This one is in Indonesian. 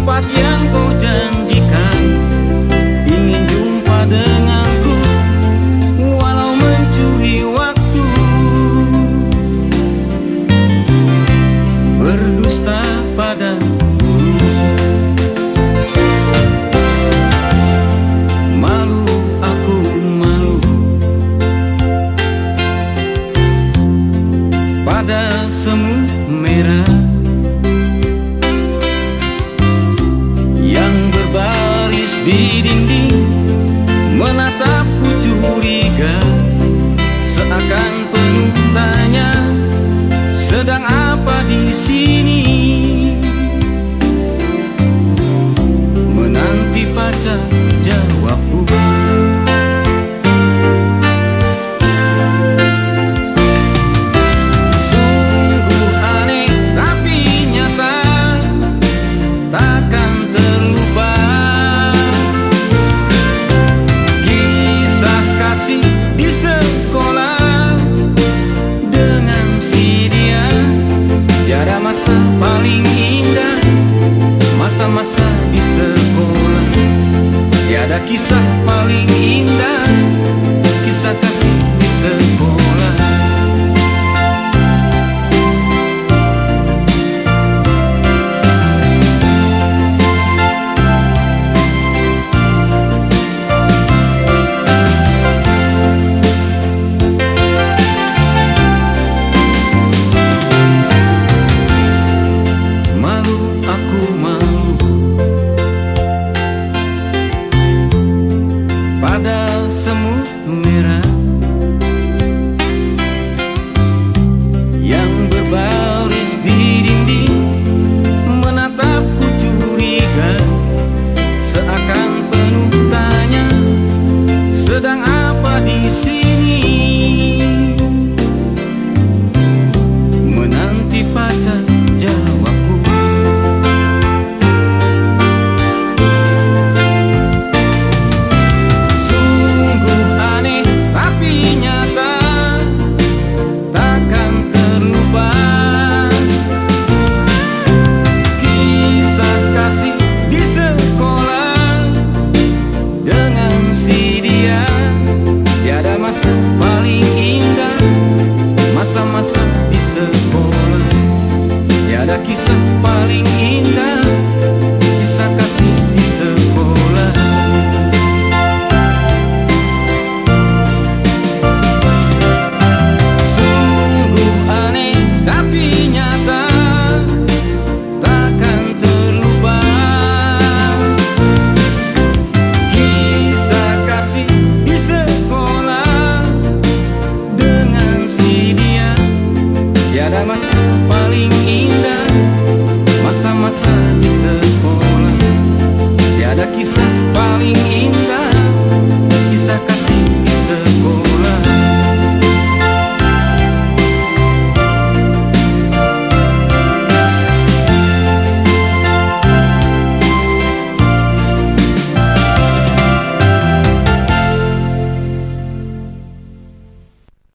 tempat yang kau janjikan Ingin jumpa denganku Walau mencuri waktu. Berdusta padaku. Malu aku malu. Pada semut merah. Di dinding menatapku curiga Seakan penuh tanya Sedang apa di sini? Paling indah. Masa-masa di sekolah Tiada kisah paling indah mengungsi dia. Tiada masa paling indah Masa-masa di sekolah. Tiada kisah